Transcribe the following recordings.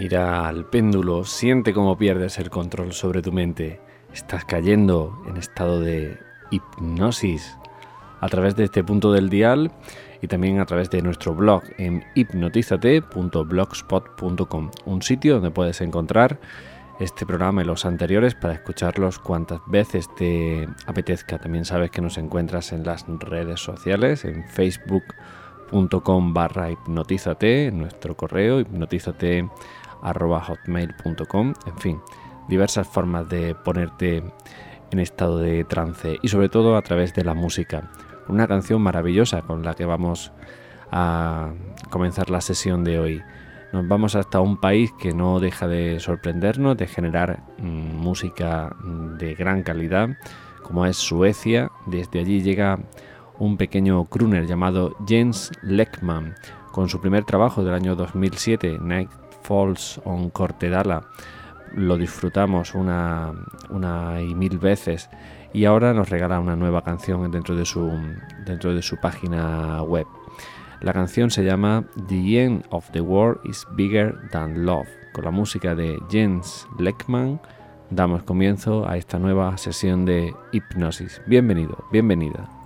Mira al péndulo, siente cómo pierdes el control sobre tu mente. Estás cayendo en estado de hipnosis. A través de este punto del dial y también a través de nuestro blog en hipnotizate.blogspot.com, un sitio donde puedes encontrar este programa y los anteriores para escucharlos cuantas veces te apetezca. También sabes que nos encuentras en las redes sociales, en facebook.com barra hipnotízate, en nuestro correo hipnotízate hotmail.com, en fin, diversas formas de ponerte en estado de trance y sobre todo a través de la música. Una canción maravillosa con la que vamos a comenzar la sesión de hoy. Nos vamos hasta un país que no deja de sorprendernos, de generar mm, música de gran calidad, como es Suecia. Desde allí llega un pequeño crooner llamado Jens Leckman, con su primer trabajo del año 2007, Night Falls on Cortedala. Lo disfrutamos una, una y mil veces y ahora nos regala una nueva canción dentro de su, dentro de su página web. La canción se llama The End of the World is Bigger Than Love. Con la música de Jens Leckman damos comienzo a esta nueva sesión de hipnosis. Bienvenido, bienvenida.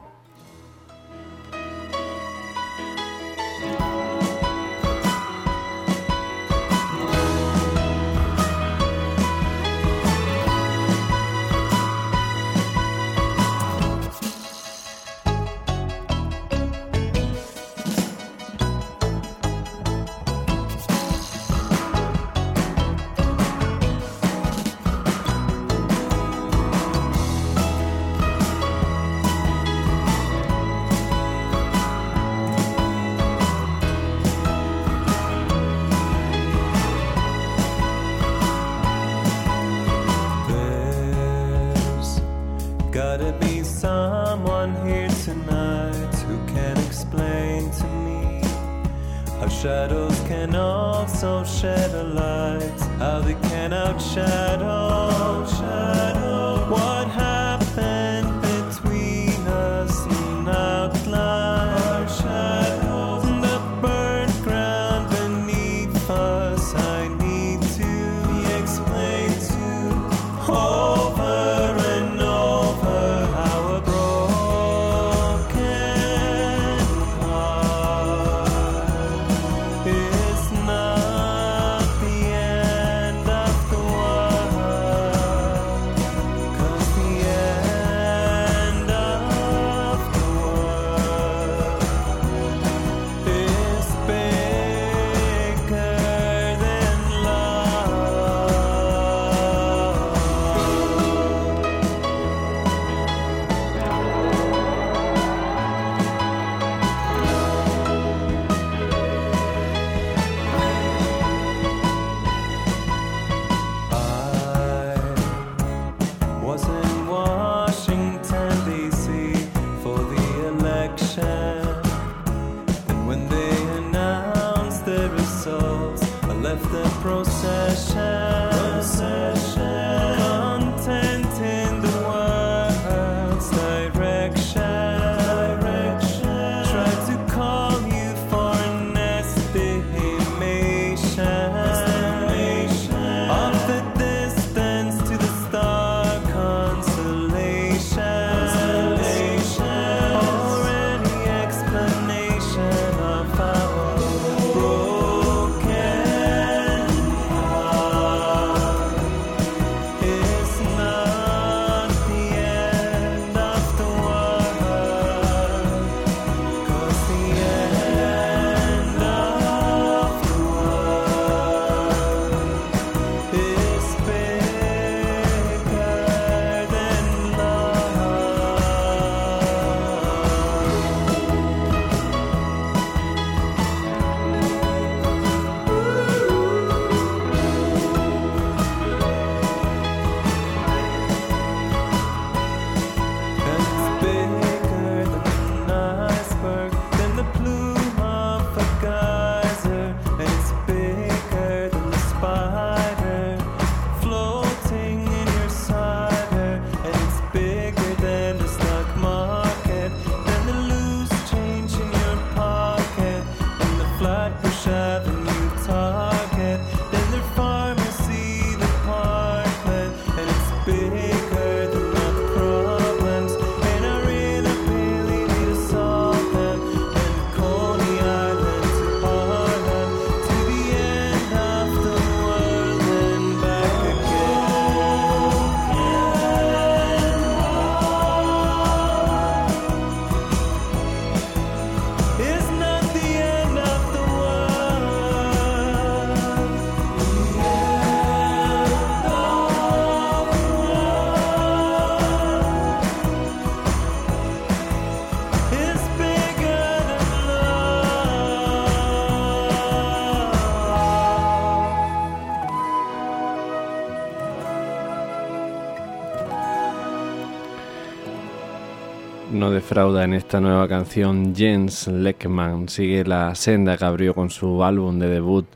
Defrauda en esta nueva canción. Jens Leckman sigue la senda que abrió con su álbum de debut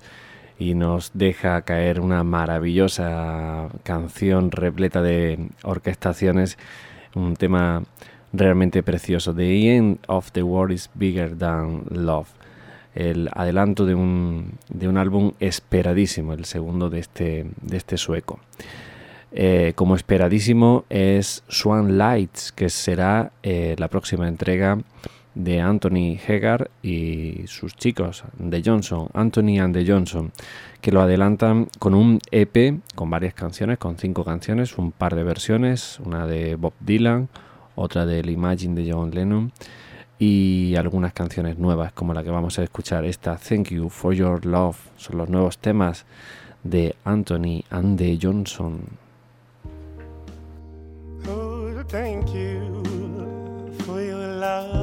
y nos deja caer una maravillosa canción repleta de orquestaciones, un tema realmente precioso. The End of the World is Bigger Than Love. El adelanto de un, de un álbum esperadísimo, el segundo de este, de este sueco. Eh, como esperadísimo es Swan Lights, que será eh, la próxima entrega de Anthony Hegar y sus chicos de Johnson, Anthony and the Johnson, que lo adelantan con un EP con varias canciones, con cinco canciones, un par de versiones, una de Bob Dylan, otra del Imagine de John Lennon y algunas canciones nuevas como la que vamos a escuchar, esta Thank You for Your Love, son los nuevos temas de Anthony and the Johnson. Thank you for your love.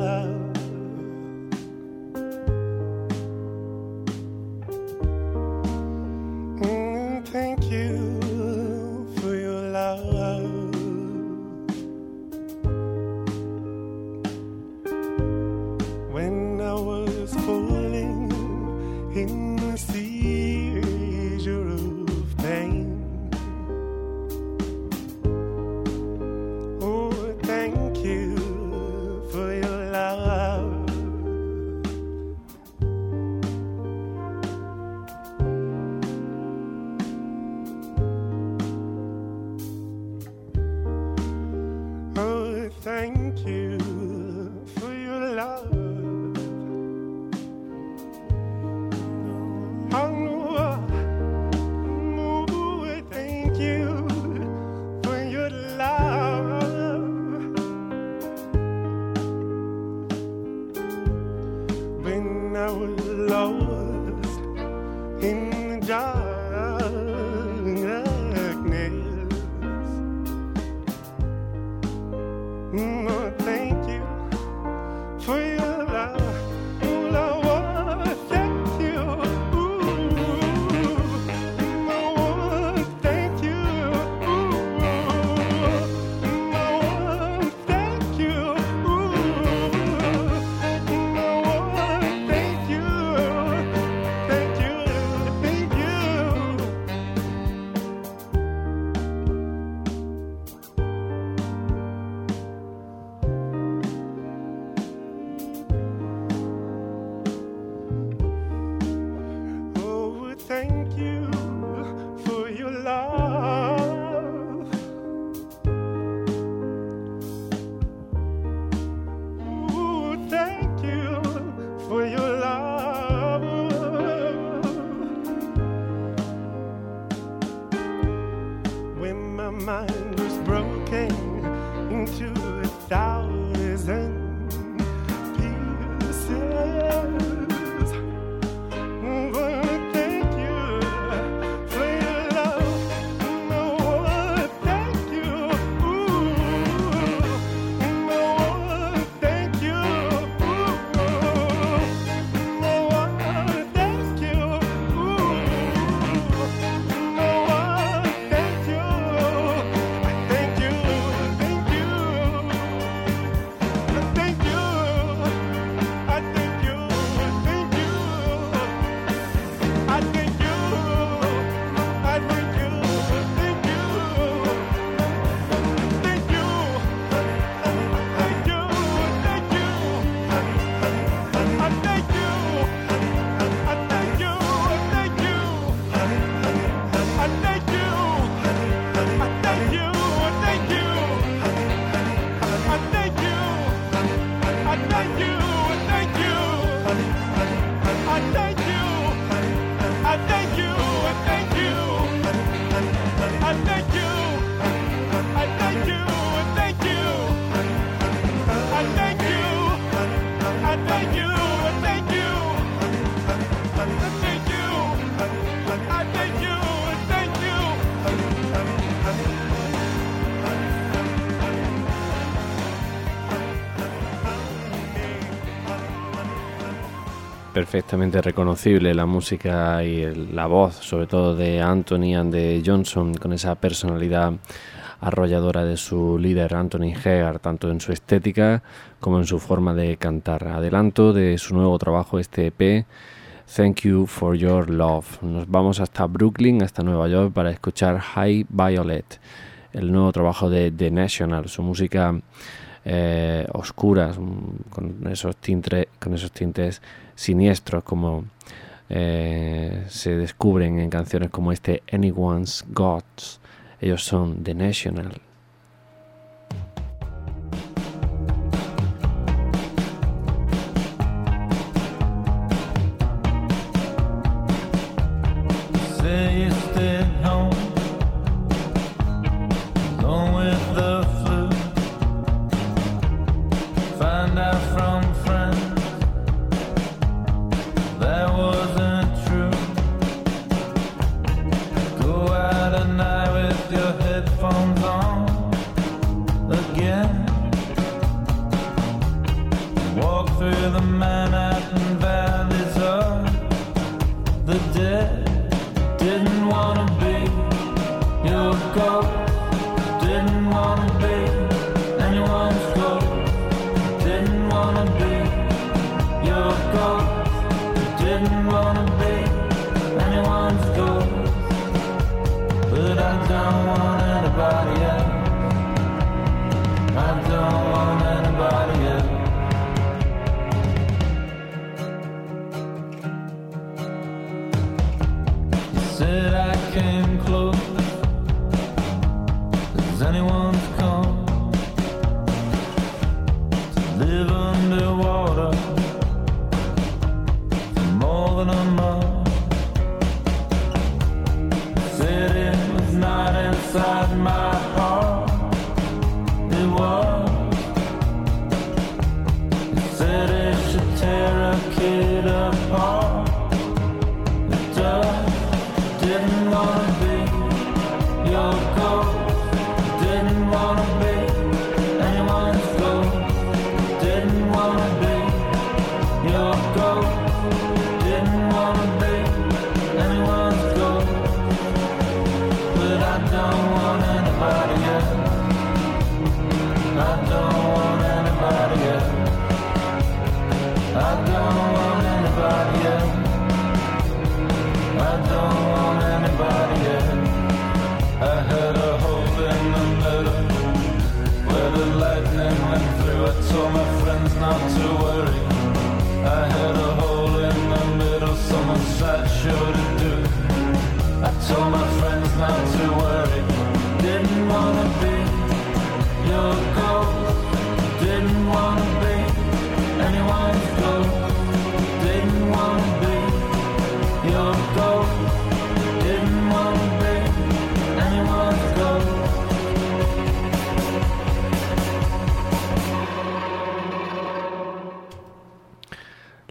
Perfectamente reconocible la música y la voz, sobre todo de Anthony and de Johnson, con esa personalidad arrolladora de su líder Anthony Hegar, tanto en su estética como en su forma de cantar. Adelanto de su nuevo trabajo, este EP, Thank You for Your Love. Nos vamos hasta Brooklyn, hasta Nueva York, para escuchar High Violet, el nuevo trabajo de The National, su música eh, oscura, mm, con esos, tintes, con esos tintes siniestros como eh, se descubren en canciones como este Anyone's Gods. Ellos son The National. on.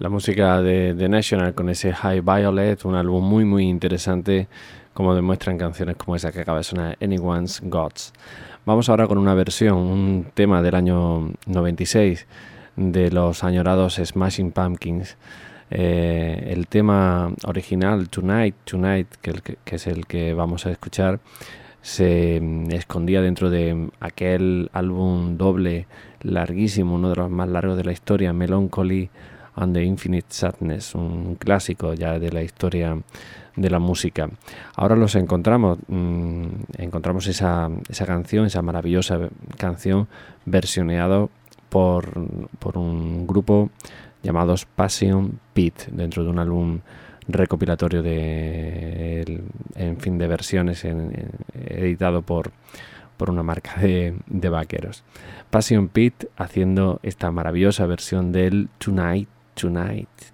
La música de The National con ese High Violet, un álbum muy muy interesante, como demuestran canciones como esa que acaba de sonar, Anyone's Gods. Vamos ahora con una versión, un tema del año 96 de los añorados Smashing Pumpkins. Eh, el tema original, Tonight, Tonight, que, el que- es el que vamos a escuchar, se mm, escondía dentro de aquel álbum doble larguísimo, uno de los más largos de la historia, Melancholy and the Infinite Sadness, un clásico ya de la historia de la música. Ahora los encontramos, mm, encontramos esa, esa canción, esa maravillosa canción versioneado por, por un grupo llamados Passion Pit dentro de un álbum recopilatorio de en fin de versiones editado por, por una marca de, de vaqueros. Passion Pit haciendo esta maravillosa versión del Tonight Tonight.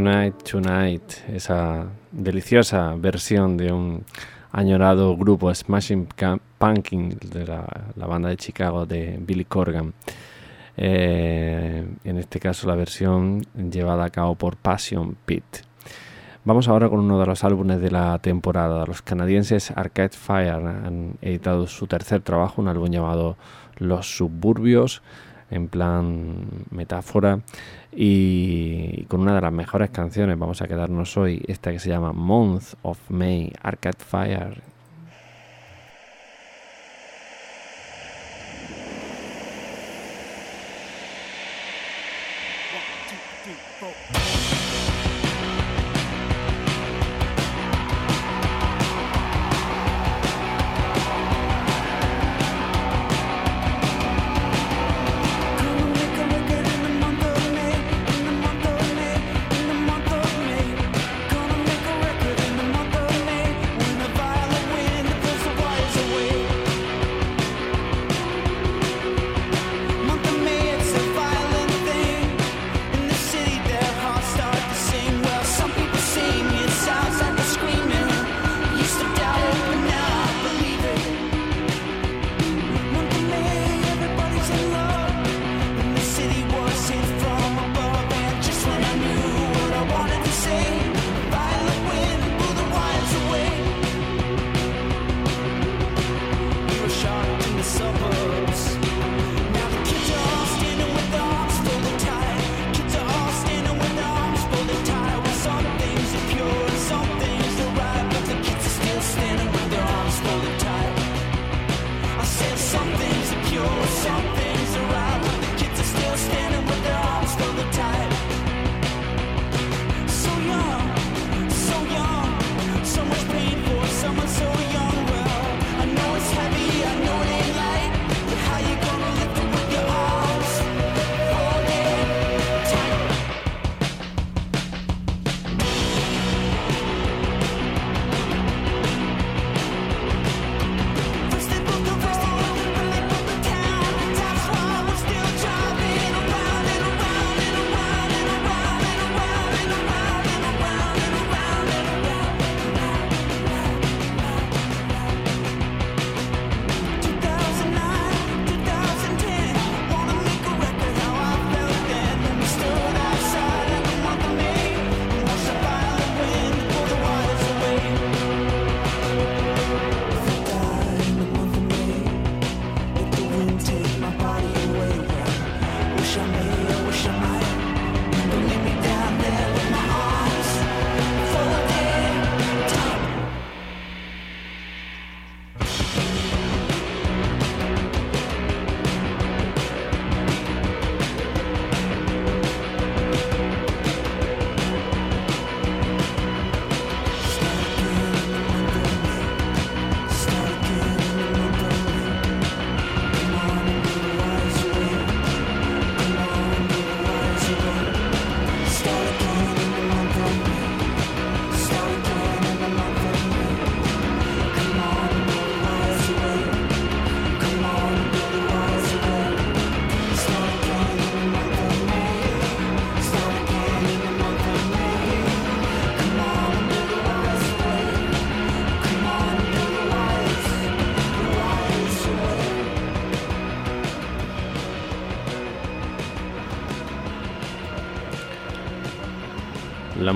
Tonight, tonight. Esa deliciosa versión de un añorado grupo Smashing Pumpkins de la, la banda de Chicago de Billy Corgan. Eh, en este caso la versión llevada a cabo por Passion Pit. Vamos ahora con uno de los álbumes de la temporada. Los canadienses Arcade Fire han editado su tercer trabajo, un álbum llamado Los Suburbios, en plan metáfora y con una de las mejores canciones vamos a quedarnos hoy, esta que se llama Month of May, Arcade Fire.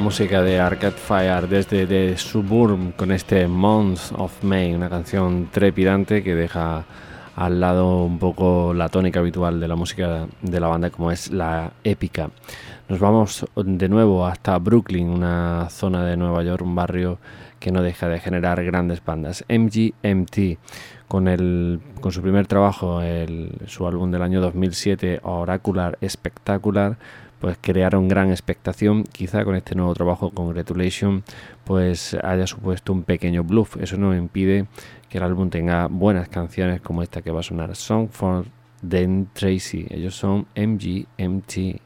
Música de Arcade Fire desde The Suburb con este Month of May, una canción trepidante que deja al lado un poco la tónica habitual de la música de la banda como es la épica. Nos vamos de nuevo hasta Brooklyn, una zona de Nueva York, un barrio que no deja de generar grandes bandas. MGMT con, el, con su primer trabajo, el, su álbum del año 2007, Oracular Spectacular, pues crearon gran expectación. Quizá con este nuevo trabajo, Congratulation, pues haya supuesto un pequeño bluff. Eso no impide que el álbum tenga buenas canciones como esta que va a sonar, Song for Den Tracy. Ellos son MGMT.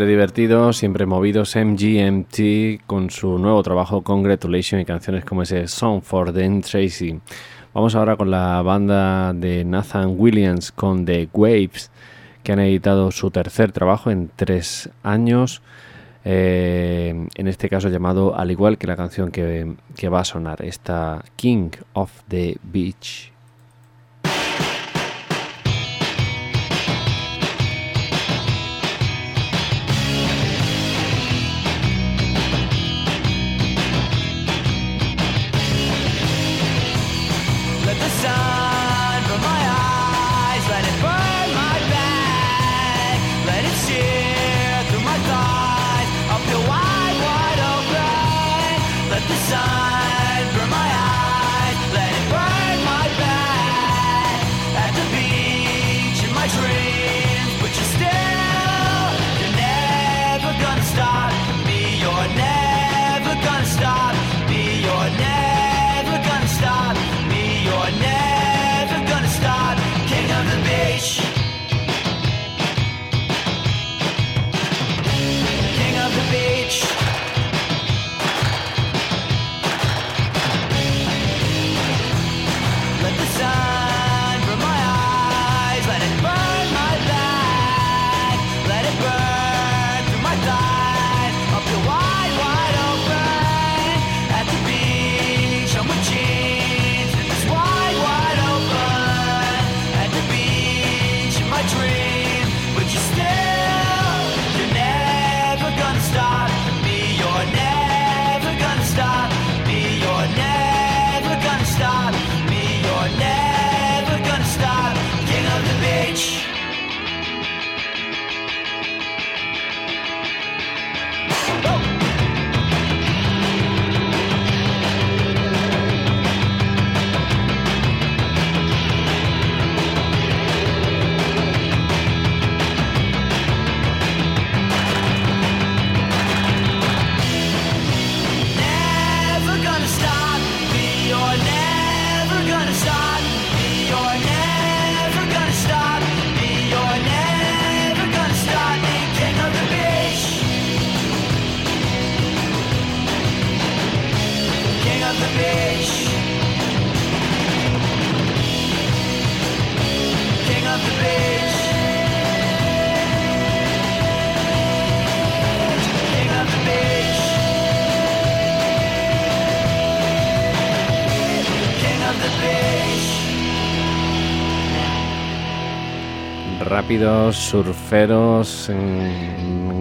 Siempre divertidos, siempre movidos MGMT con su nuevo trabajo Congratulation y canciones como ese Song for Dan Tracy. Vamos ahora con la banda de Nathan Williams con The Waves que han editado su tercer trabajo en tres años, eh, en este caso llamado al igual que la canción que, que va a sonar, esta King of the Beach. Rápidos, surferos,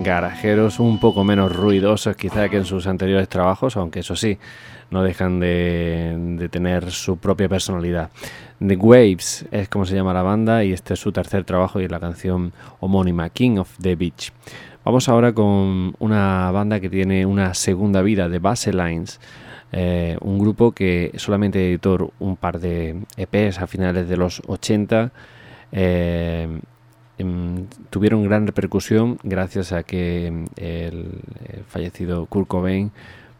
garajeros, un poco menos ruidosos quizá que en sus anteriores trabajos, aunque eso sí, no dejan de, tener su propia personalidad. The Waves es como se llama la banda y este es su tercer trabajo y es la canción homónima King of the Beach. Vamos ahora con una banda que tiene una segunda vida de Baselines. Eh, un grupo que solamente editó un par de EPs a finales de los 80 eh, em, tuvieron gran repercusión gracias a que em, el, fallecido Kurt Cobain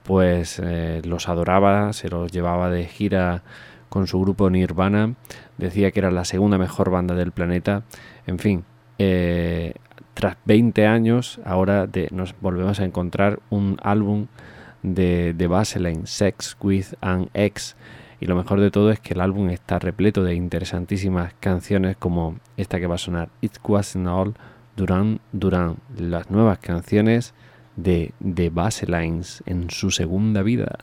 pues eh, los adoraba, se los llevaba de gira con su grupo Nirvana, decía que era la segunda mejor banda del planeta, en fin, eh, tras 20 años ahora de- nos volvemos a encontrar un álbum de, de Vaseline, Sex with an Ex, y lo mejor de todo es que el álbum está repleto de interesantísimas canciones como esta que va a sonar, It Wasn't All, Duran Duran, las nuevas canciones de The Baselines en su segunda vida.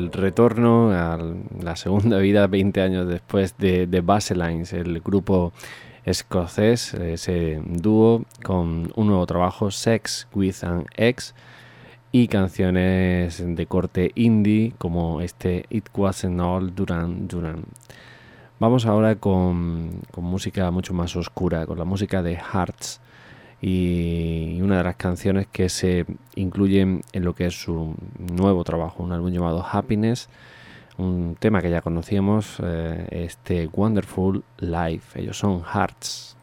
El retorno a la segunda vida 20 años después de, de Baselines, el grupo escocés, ese dúo con un nuevo trabajo, Sex with an Ex, y canciones de corte indie como este It Wasn't All Duran Duran. Vamos ahora con, con música mucho más oscura, con la música de Hearts y una de las canciones que se incluyen en lo que es su nuevo trabajo, un álbum llamado Happiness, un tema que ya conocíamos, eh, este Wonderful Life. Ellos son Hearts.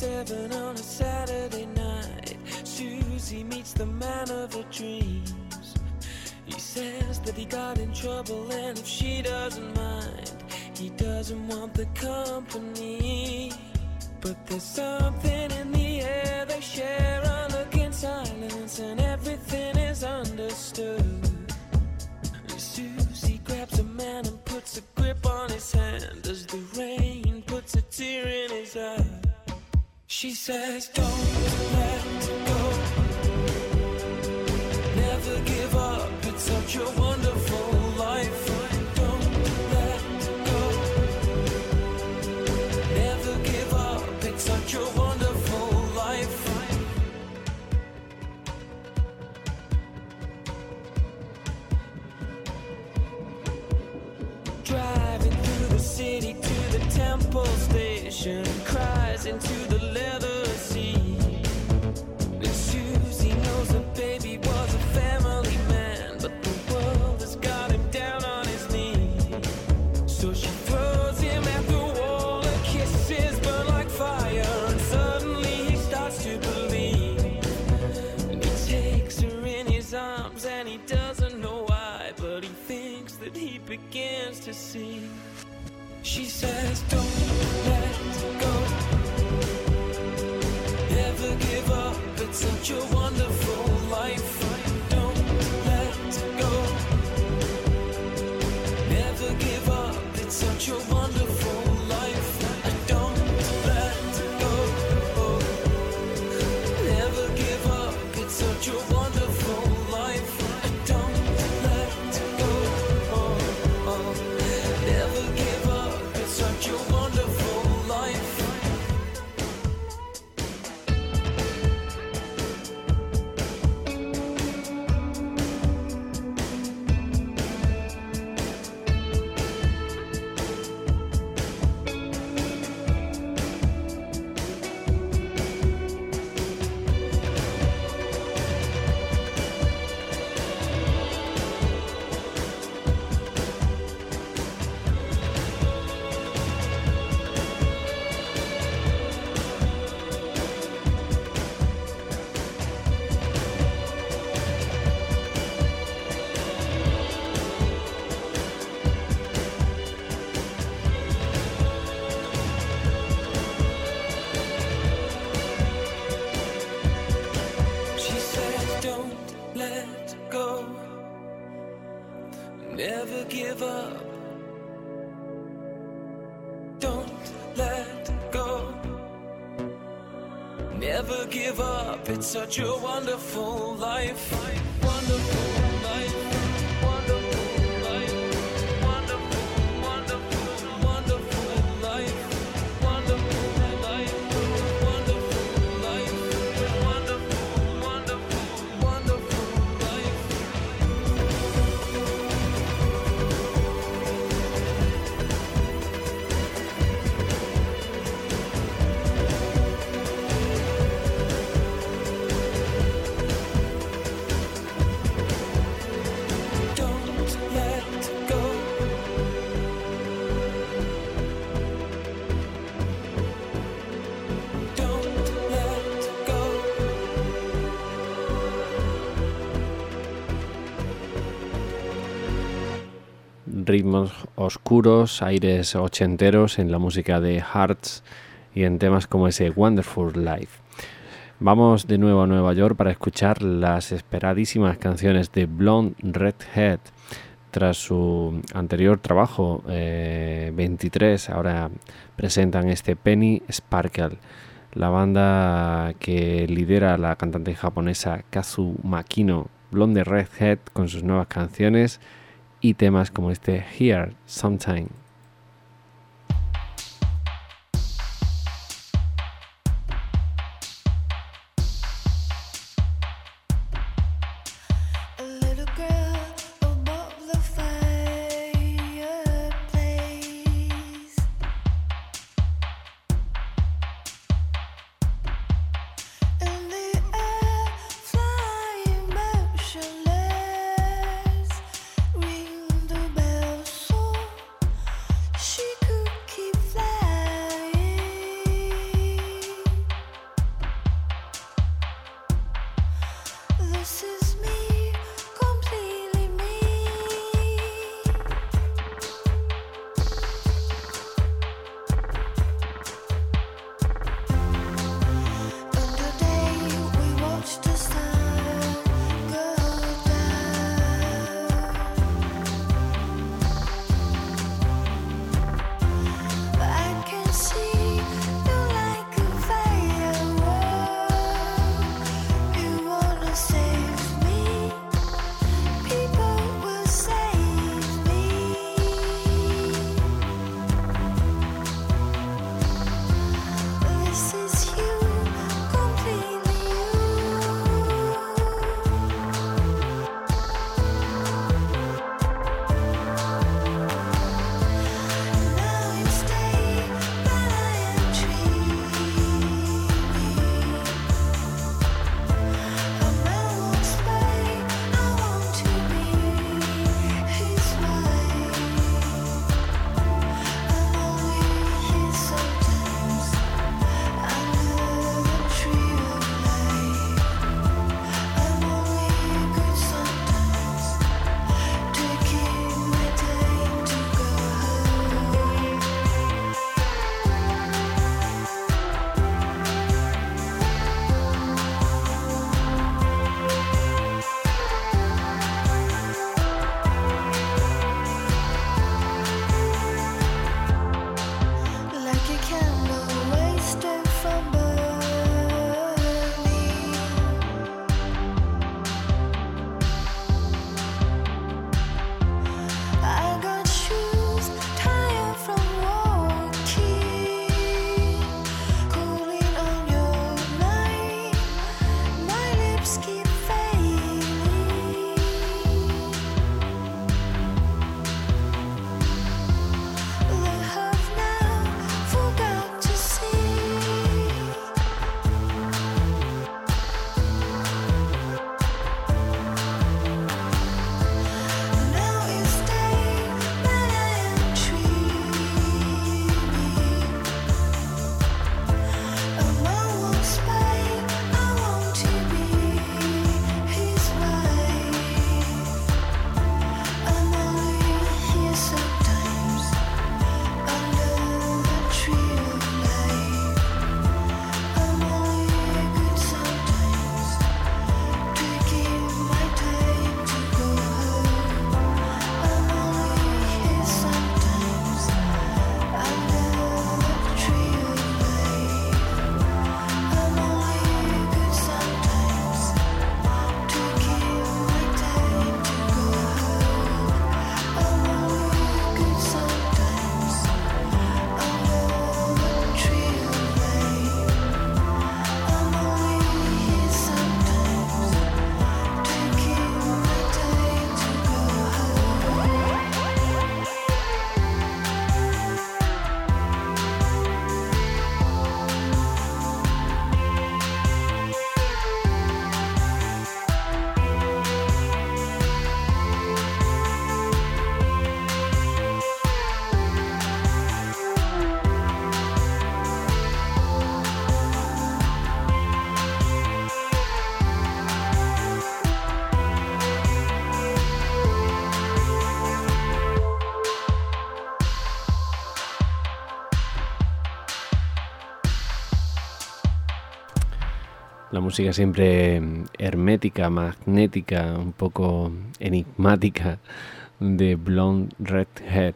Severn on a Saturday night, Susie meets the man of her dreams. He says that he got in trouble, and if she doesn't mind, he doesn't want the company. But there's something in the air they share a look in silence, and everything is understood. Susie grabs a man and puts a grip on his hand as the rain puts a tear in his eye. She says, Don't let go. Never give up. It's such a wonderful life. Don't let go. Never give up. It's such a wonderful life. Driving through the city to the temple station, begins to see. She says, Don't let you want. never give up. Don't let go. Never give up. It's such a wonderful life. Wonderful. Ritmos oscuros, aires ochenteros en la música de Hearts y en temas como ese Wonderful Life. Vamos de nuevo a Nueva York para escuchar las esperadísimas canciones de Blonde Redhead. Tras su anterior trabajo, eh, 23, ahora presentan este Penny Sparkle, la banda que lidera la cantante japonesa Kazu Makino, Blonde Redhead, con sus nuevas canciones y temas como este Here Sometime. Música siempre mm, hermética, magnética, un poco enigmática de Blonde Redhead,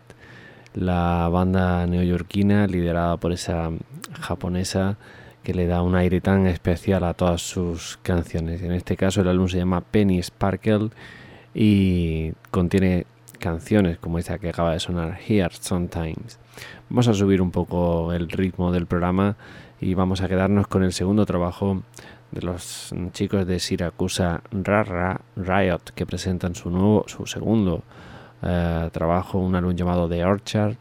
la banda neoyorquina liderada por esa japonesa que le da un aire tan especial a todas sus canciones. En este caso el álbum se llama Penny Sparkle y contiene canciones como esta que acaba de sonar Here Sometimes. Vamos a subir un poco el ritmo del programa y vamos a quedarnos con el segundo trabajo de los chicos de Siracusa Rara Riot que presentan su nuevo su segundo eh, trabajo, un álbum llamado The Orchard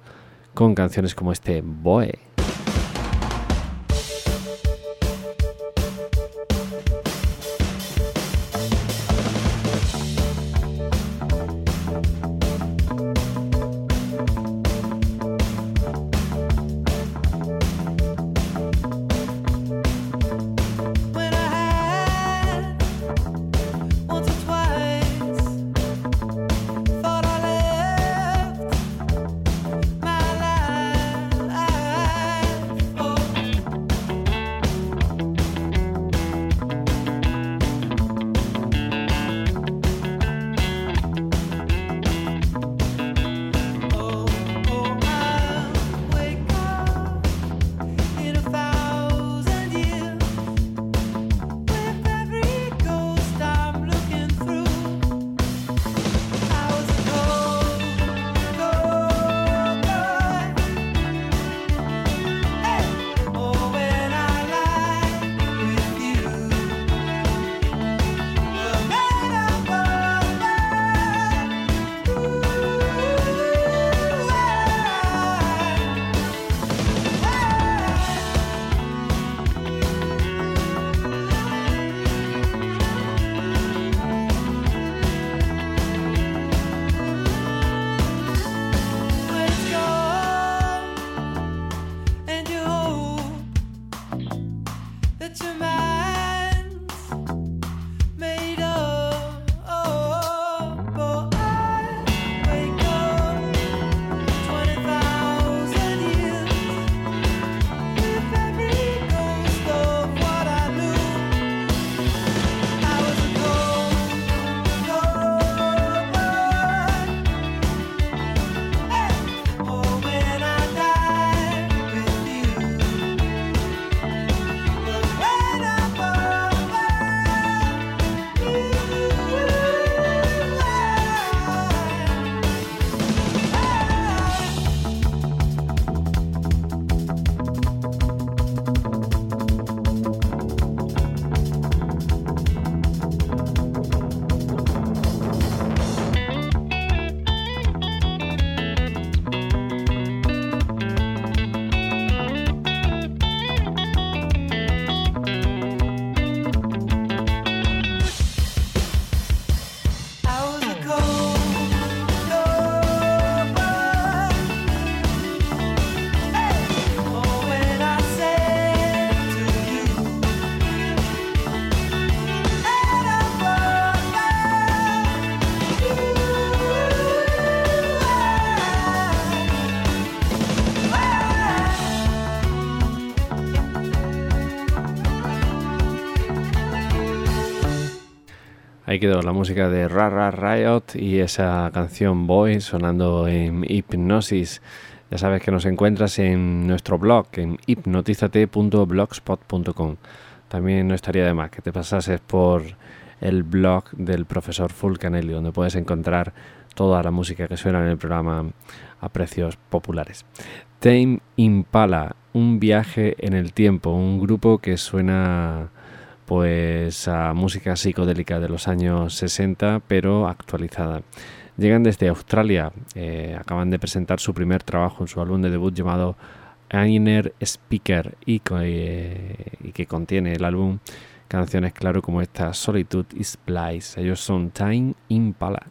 con canciones como este Boe. La música de Rara Riot y esa canción Boy sonando en Hipnosis. Ya sabes que nos encuentras en nuestro blog en hipnotizate.blogspot.com. También no estaría de más que te pasases por el blog del profesor Fulcanelli, donde puedes encontrar toda la música que suena en el programa a precios populares. Tame Impala, un viaje en el tiempo, un grupo que suena pues a música psicodélica de los años 60 pero actualizada. Llegan desde Australia, eh, acaban de presentar su primer trabajo en su álbum de debut llamado Inner Speaker eh, y que contiene el álbum canciones claro como esta Solitude is Bliss. Ellos son Time Impala.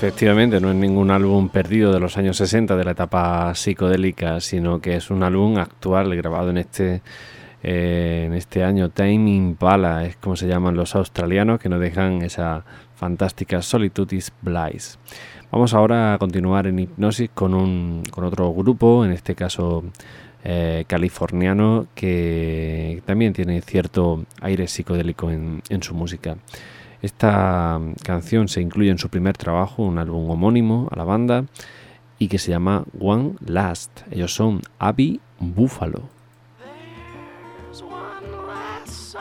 Efectivamente, no es ningún álbum perdido de los años 60 de la etapa psicodélica, sino que es un álbum actual grabado en este eh, en este año. Time Impala es como se llaman los australianos que nos dejan esa fantástica Solitude Bliss. Vamos ahora a continuar en hipnosis con un con otro grupo, en este caso eh, californiano, que también tiene cierto aire psicodélico en, en su música. Esta canción se incluye en su primer trabajo, un álbum homónimo a la banda, y que se llama One Last. Ellos son Abby Buffalo. There's one last